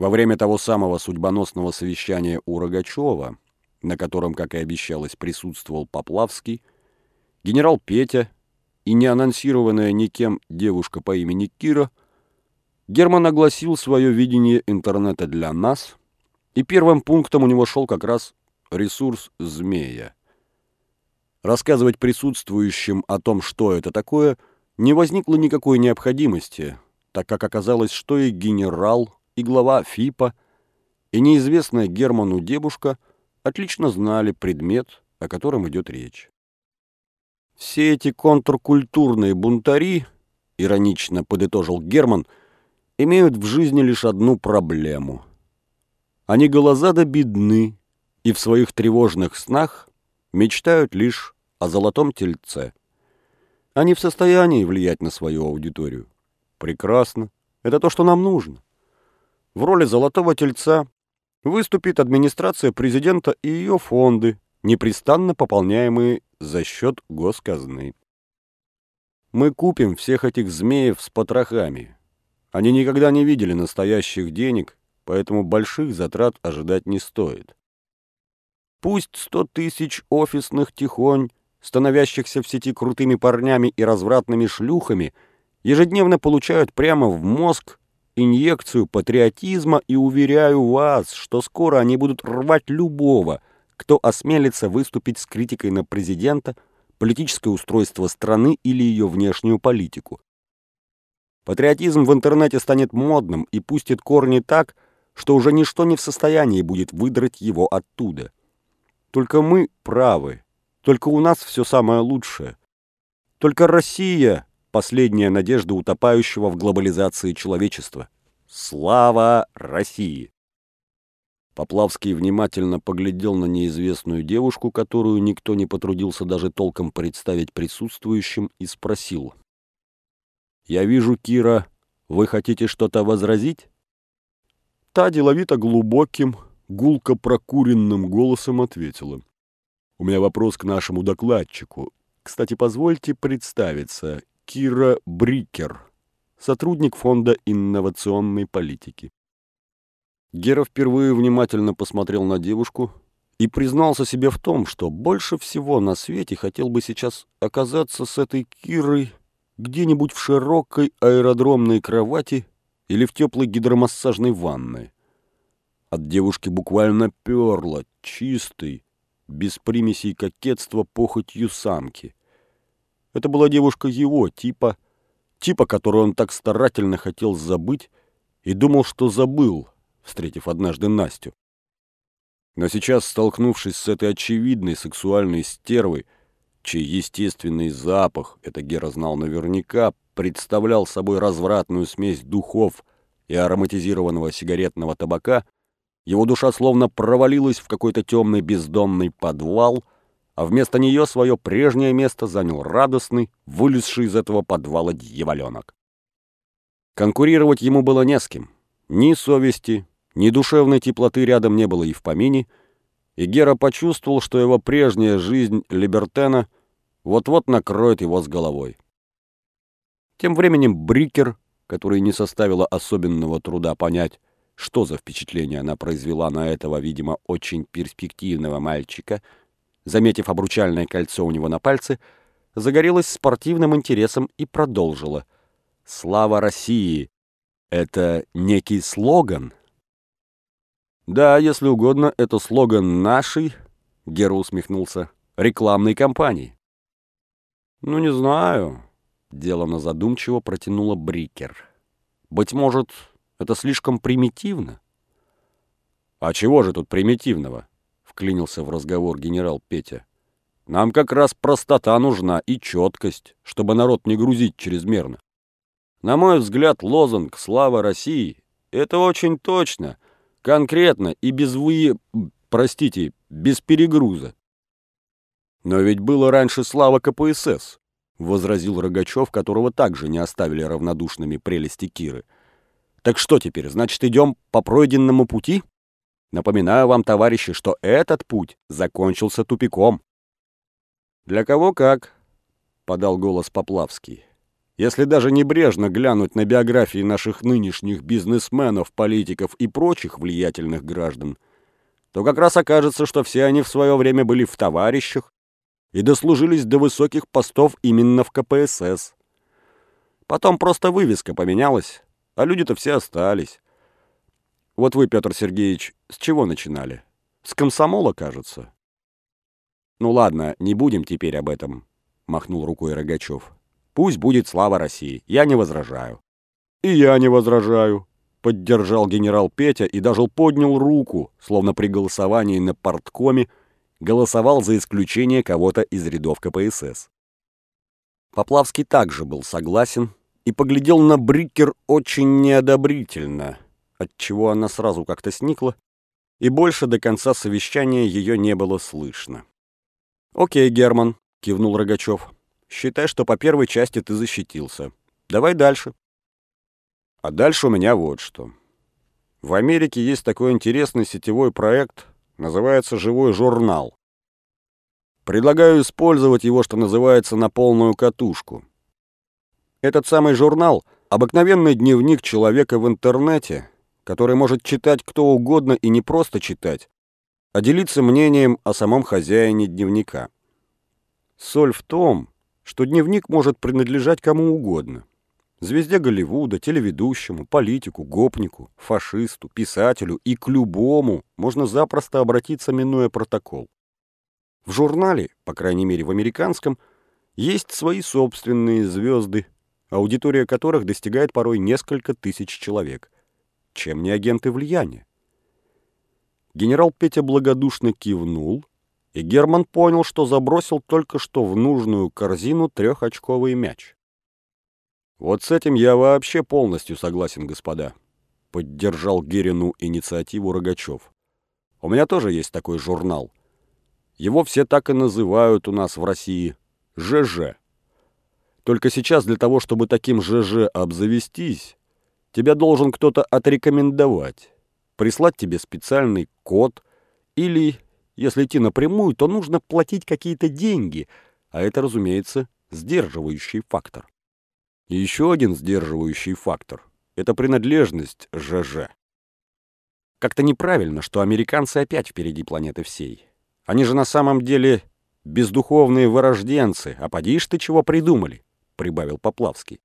Во время того самого судьбоносного совещания у Рогачева, на котором, как и обещалось, присутствовал Поплавский, генерал Петя и неанонсированная никем девушка по имени Кира, Герман огласил свое видение интернета для нас, и первым пунктом у него шел как раз ресурс «Змея». Рассказывать присутствующим о том, что это такое, не возникло никакой необходимости, так как оказалось, что и генерал, и глава ФИПа, и неизвестная Герману девушка отлично знали предмет, о котором идет речь. Все эти контркультурные бунтари, иронично подытожил Герман, имеют в жизни лишь одну проблему. Они голозадо бедны и в своих тревожных снах мечтают лишь о золотом тельце. Они в состоянии влиять на свою аудиторию. Прекрасно. Это то, что нам нужно. В роли золотого тельца выступит администрация президента и ее фонды, непрестанно пополняемые за счет госказны. Мы купим всех этих змеев с потрохами. Они никогда не видели настоящих денег, поэтому больших затрат ожидать не стоит. Пусть сто тысяч офисных тихонь, становящихся в сети крутыми парнями и развратными шлюхами, ежедневно получают прямо в мозг инъекцию патриотизма и уверяю вас, что скоро они будут рвать любого, кто осмелится выступить с критикой на президента, политическое устройство страны или ее внешнюю политику. Патриотизм в интернете станет модным и пустит корни так, что уже ничто не в состоянии будет выдрать его оттуда. Только мы правы, только у нас все самое лучшее. Только Россия — последняя надежда утопающего в глобализации человечества. Слава России! Поплавский внимательно поглядел на неизвестную девушку, которую никто не потрудился даже толком представить присутствующим, и спросил. «Я вижу, Кира, вы хотите что-то возразить?» Та деловито глубоким, гулко прокуренным голосом ответила. «У меня вопрос к нашему докладчику. Кстати, позвольте представиться. Кира Брикер, сотрудник Фонда инновационной политики». Гера впервые внимательно посмотрел на девушку и признался себе в том, что больше всего на свете хотел бы сейчас оказаться с этой Кирой где-нибудь в широкой аэродромной кровати или в теплой гидромассажной ванной. От девушки буквально перло, чистой, без примесей кокетства похотью самки. Это была девушка его типа, типа, которую он так старательно хотел забыть и думал, что забыл, встретив однажды Настю. Но сейчас, столкнувшись с этой очевидной сексуальной стервой, чей естественный запах, это Гера знал наверняка, представлял собой развратную смесь духов и ароматизированного сигаретного табака, его душа словно провалилась в какой-то темный бездомный подвал, а вместо нее свое прежнее место занял радостный, вылезший из этого подвала дьяволенок. Конкурировать ему было не с кем. Ни совести, ни душевной теплоты рядом не было и в помине, и Гера почувствовал, что его прежняя жизнь Либертена вот-вот накроет его с головой. Тем временем Брикер, который не составило особенного труда понять, что за впечатление она произвела на этого, видимо, очень перспективного мальчика, заметив обручальное кольцо у него на пальце, загорелась спортивным интересом и продолжила. «Слава России! Это некий слоган?» «Да, если угодно, это слоган нашей, — Гера усмехнулся, — рекламной кампании». «Ну, не знаю», — делано задумчиво протянула Брикер. «Быть может, это слишком примитивно. А чего же тут примитивного? Вклинился в разговор генерал Петя. Нам как раз простота нужна и четкость, чтобы народ не грузить чрезмерно. На мой взгляд, лозунг «Слава России» — это очень точно, конкретно и без вы... простите, без перегруза. Но ведь было раньше слава КПСС, — возразил Рогачев, которого также не оставили равнодушными прелести Киры. — так что теперь, значит, идем по пройденному пути? Напоминаю вам, товарищи, что этот путь закончился тупиком. Для кого как, подал голос Поплавский. Если даже небрежно глянуть на биографии наших нынешних бизнесменов, политиков и прочих влиятельных граждан, то как раз окажется, что все они в свое время были в товарищах и дослужились до высоких постов именно в КПСС. Потом просто вывеска поменялась, а люди-то все остались. Вот вы, Петр Сергеевич, с чего начинали? С комсомола, кажется. Ну ладно, не будем теперь об этом, махнул рукой Рогачев. Пусть будет слава России, я не возражаю. И я не возражаю, поддержал генерал Петя и даже поднял руку, словно при голосовании на порткоме голосовал за исключение кого-то из рядов КПСС. Поплавский также был согласен и поглядел на Брикер очень неодобрительно, отчего она сразу как-то сникла, и больше до конца совещания ее не было слышно. «Окей, Герман», — кивнул Рогачев, — «считай, что по первой части ты защитился. Давай дальше». А дальше у меня вот что. В Америке есть такой интересный сетевой проект, называется «Живой журнал». Предлагаю использовать его, что называется, на полную катушку. Этот самый журнал — обыкновенный дневник человека в интернете, который может читать кто угодно и не просто читать, а делиться мнением о самом хозяине дневника. Соль в том, что дневник может принадлежать кому угодно. Звезде Голливуда, телеведущему, политику, гопнику, фашисту, писателю и к любому можно запросто обратиться, минуя протокол. В журнале, по крайней мере в американском, есть свои собственные звезды, аудитория которых достигает порой несколько тысяч человек. Чем не агенты влияния? Генерал Петя благодушно кивнул, и Герман понял, что забросил только что в нужную корзину трехочковый мяч. «Вот с этим я вообще полностью согласен, господа», — поддержал Герину инициативу Рогачев. «У меня тоже есть такой журнал. Его все так и называют у нас в России ЖЖ. Только сейчас для того, чтобы таким ЖЖ обзавестись, тебя должен кто-то отрекомендовать, прислать тебе специальный код или, если идти напрямую, то нужно платить какие-то деньги, а это, разумеется, сдерживающий фактор. И еще один сдерживающий фактор – это принадлежность ЖЖ. Как-то неправильно, что американцы опять впереди планеты всей. Они же на самом деле бездуховные вырожденцы, а поди ты чего придумали, прибавил Поплавский.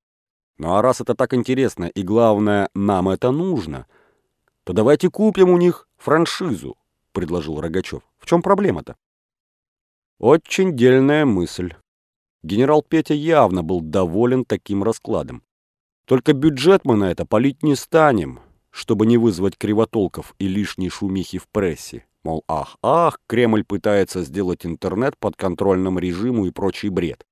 Ну а раз это так интересно и, главное, нам это нужно, то давайте купим у них франшизу, предложил Рогачев. В чем проблема-то? Очень дельная мысль. Генерал Петя явно был доволен таким раскладом. Только бюджет мы на это полить не станем, чтобы не вызвать кривотолков и лишней шумихи в прессе. Мол, ах, ах, Кремль пытается сделать интернет под контрольным режиму и прочий бред.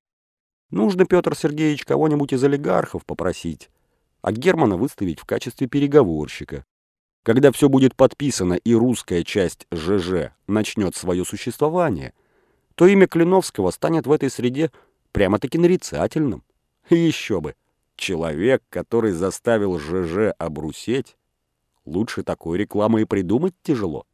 Нужно, Петр Сергеевич, кого-нибудь из олигархов попросить, а Германа выставить в качестве переговорщика. Когда все будет подписано и русская часть ЖЖ начнет свое существование, то имя Клиновского станет в этой среде прямо-таки нарицательным. И еще бы, человек, который заставил ЖЖ обрусеть, лучше такой рекламы и придумать тяжело.